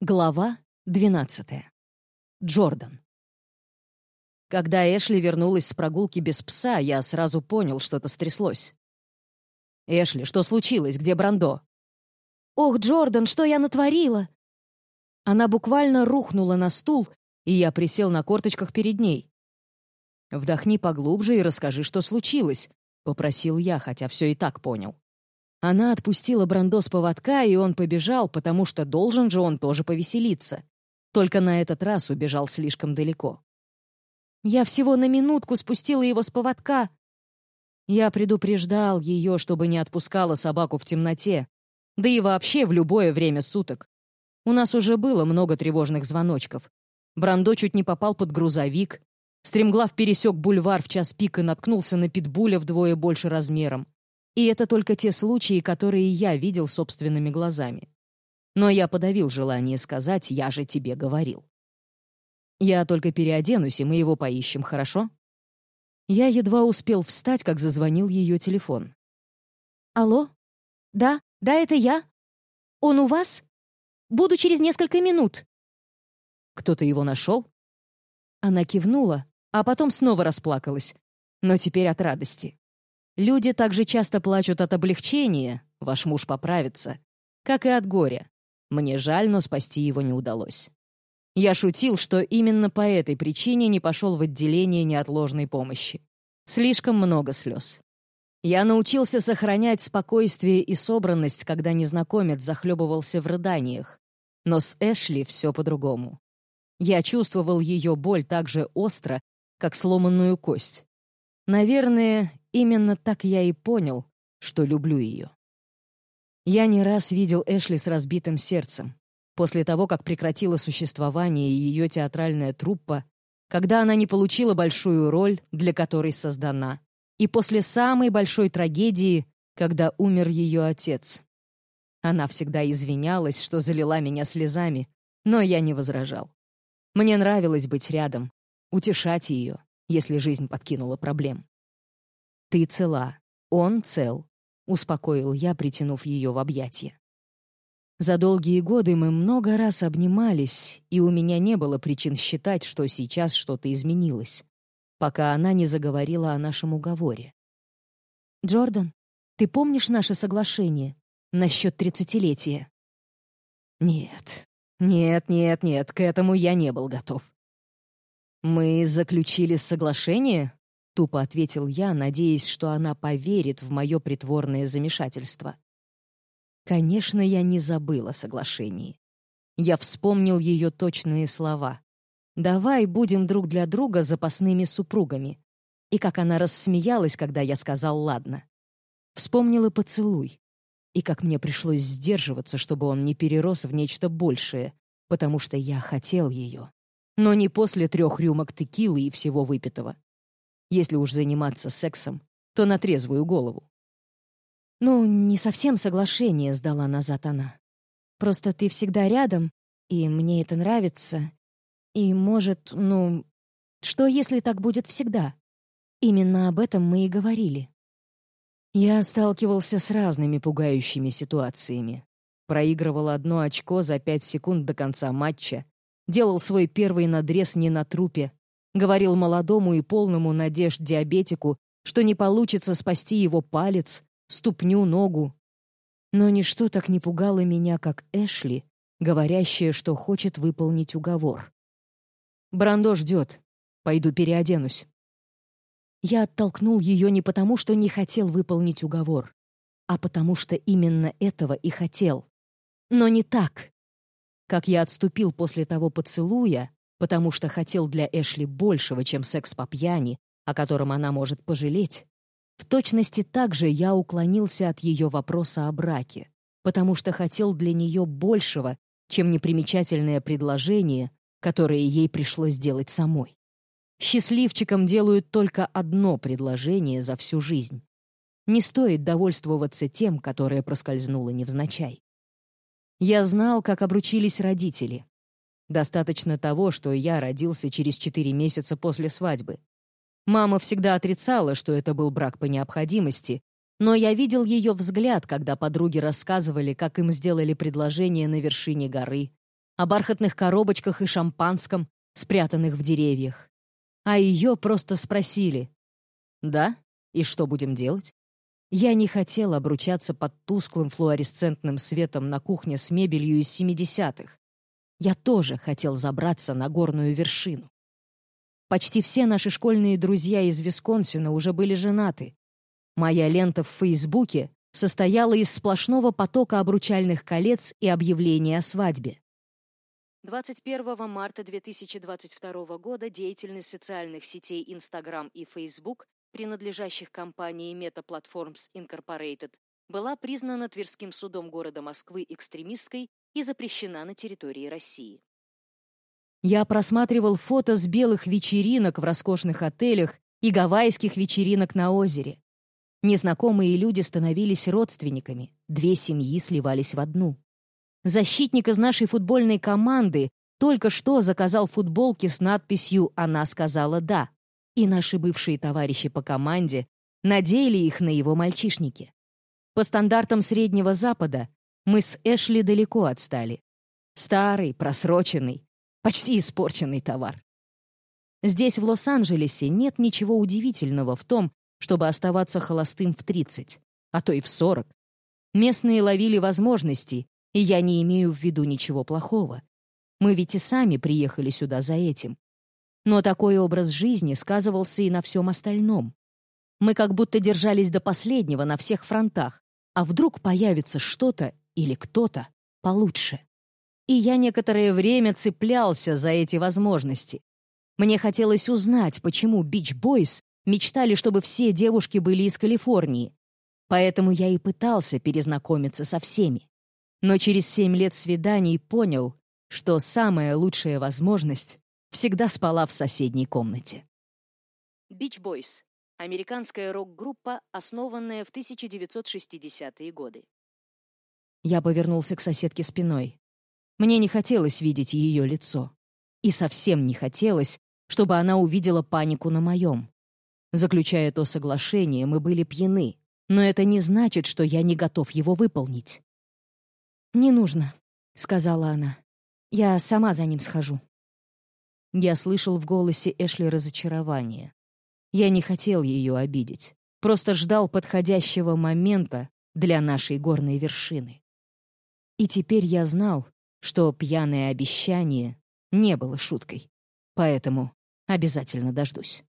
Глава 12. Джордан. Когда Эшли вернулась с прогулки без пса, я сразу понял, что-то стряслось. «Эшли, что случилось? Где Брандо?» «Ох, Джордан, что я натворила?» Она буквально рухнула на стул, и я присел на корточках перед ней. «Вдохни поглубже и расскажи, что случилось», — попросил я, хотя все и так понял. Она отпустила Брандо с поводка, и он побежал, потому что должен же он тоже повеселиться. Только на этот раз убежал слишком далеко. Я всего на минутку спустила его с поводка. Я предупреждал ее, чтобы не отпускала собаку в темноте, да и вообще в любое время суток. У нас уже было много тревожных звоночков. Брандо чуть не попал под грузовик. Стремглав пересек бульвар в час пик и наткнулся на питбуля вдвое больше размером. И это только те случаи, которые я видел собственными глазами. Но я подавил желание сказать «я же тебе говорил». Я только переоденусь, и мы его поищем, хорошо? Я едва успел встать, как зазвонил ее телефон. «Алло? Да, да, это я. Он у вас? Буду через несколько минут». «Кто-то его нашел?» Она кивнула, а потом снова расплакалась, но теперь от радости. Люди также часто плачут от облегчения, ваш муж поправится, как и от горя. Мне жаль, но спасти его не удалось. Я шутил, что именно по этой причине не пошел в отделение неотложной помощи. Слишком много слез. Я научился сохранять спокойствие и собранность, когда незнакомец захлебывался в рыданиях. Но с Эшли все по-другому. Я чувствовал ее боль так же остро, как сломанную кость. Наверное, Именно так я и понял, что люблю ее. Я не раз видел Эшли с разбитым сердцем. После того, как прекратила существование ее театральная труппа, когда она не получила большую роль, для которой создана, и после самой большой трагедии, когда умер ее отец. Она всегда извинялась, что залила меня слезами, но я не возражал. Мне нравилось быть рядом, утешать ее, если жизнь подкинула проблем. «Ты цела, он цел», — успокоил я, притянув ее в объятия. За долгие годы мы много раз обнимались, и у меня не было причин считать, что сейчас что-то изменилось, пока она не заговорила о нашем уговоре. «Джордан, ты помнишь наше соглашение насчет тридцатилетия?» «Нет, нет, нет, нет, к этому я не был готов». «Мы заключили соглашение?» Тупо ответил я, надеясь, что она поверит в мое притворное замешательство. Конечно, я не забыла соглашении. Я вспомнил ее точные слова. «Давай будем друг для друга запасными супругами». И как она рассмеялась, когда я сказал «ладно». Вспомнила поцелуй. И как мне пришлось сдерживаться, чтобы он не перерос в нечто большее, потому что я хотел ее. Но не после трех рюмок текилы и всего выпитого. Если уж заниматься сексом, то на трезвую голову. «Ну, не совсем соглашение», — сдала назад она. «Просто ты всегда рядом, и мне это нравится. И, может, ну, что если так будет всегда? Именно об этом мы и говорили». Я сталкивался с разными пугающими ситуациями. Проигрывал одно очко за пять секунд до конца матча, делал свой первый надрез не на трупе, Говорил молодому и полному надежд диабетику, что не получится спасти его палец, ступню, ногу. Но ничто так не пугало меня, как Эшли, говорящая, что хочет выполнить уговор. «Брандо ждет. Пойду переоденусь». Я оттолкнул ее не потому, что не хотел выполнить уговор, а потому что именно этого и хотел. Но не так. Как я отступил после того поцелуя, потому что хотел для Эшли большего, чем секс по пьяни, о котором она может пожалеть. В точности так же я уклонился от ее вопроса о браке, потому что хотел для нее большего, чем непримечательное предложение, которое ей пришлось сделать самой. Счастливчикам делают только одно предложение за всю жизнь. Не стоит довольствоваться тем, которое проскользнуло невзначай. Я знал, как обручились родители, Достаточно того, что я родился через четыре месяца после свадьбы. Мама всегда отрицала, что это был брак по необходимости, но я видел ее взгляд, когда подруги рассказывали, как им сделали предложение на вершине горы, о бархатных коробочках и шампанском, спрятанных в деревьях. А ее просто спросили. «Да? И что будем делать?» Я не хотел обручаться под тусклым флуоресцентным светом на кухне с мебелью из 70-х. Я тоже хотел забраться на горную вершину. Почти все наши школьные друзья из Висконсина уже были женаты. Моя лента в Фейсбуке состояла из сплошного потока обручальных колец и объявлений о свадьбе. 21 марта 2022 года деятельность социальных сетей Instagram и Facebook принадлежащих компании Meta Platforms Incorporated, была признана Тверским судом города Москвы экстремистской и запрещена на территории России. Я просматривал фото с белых вечеринок в роскошных отелях и гавайских вечеринок на озере. Незнакомые люди становились родственниками, две семьи сливались в одну. Защитник из нашей футбольной команды только что заказал футболки с надписью «Она сказала да» и наши бывшие товарищи по команде надеяли их на его мальчишники. По стандартам Среднего Запада мы с Эшли далеко отстали. Старый, просроченный, почти испорченный товар. Здесь, в Лос-Анджелесе, нет ничего удивительного в том, чтобы оставаться холостым в 30, а то и в 40. Местные ловили возможности, и я не имею в виду ничего плохого. Мы ведь и сами приехали сюда за этим. Но такой образ жизни сказывался и на всем остальном. Мы как будто держались до последнего на всех фронтах, а вдруг появится что-то или кто-то получше. И я некоторое время цеплялся за эти возможности. Мне хотелось узнать, почему Бич Бойс мечтали, чтобы все девушки были из Калифорнии. Поэтому я и пытался перезнакомиться со всеми. Но через семь лет свиданий понял, что самая лучшая возможность всегда спала в соседней комнате. Beach Boys — американская рок-группа, основанная в 1960-е годы. Я повернулся к соседке спиной. Мне не хотелось видеть ее лицо. И совсем не хотелось, чтобы она увидела панику на моем. Заключая то соглашение, мы были пьяны, но это не значит, что я не готов его выполнить. «Не нужно», — сказала она. «Я сама за ним схожу». Я слышал в голосе Эшли разочарование. Я не хотел ее обидеть, просто ждал подходящего момента для нашей горной вершины. И теперь я знал, что пьяное обещание не было шуткой, поэтому обязательно дождусь.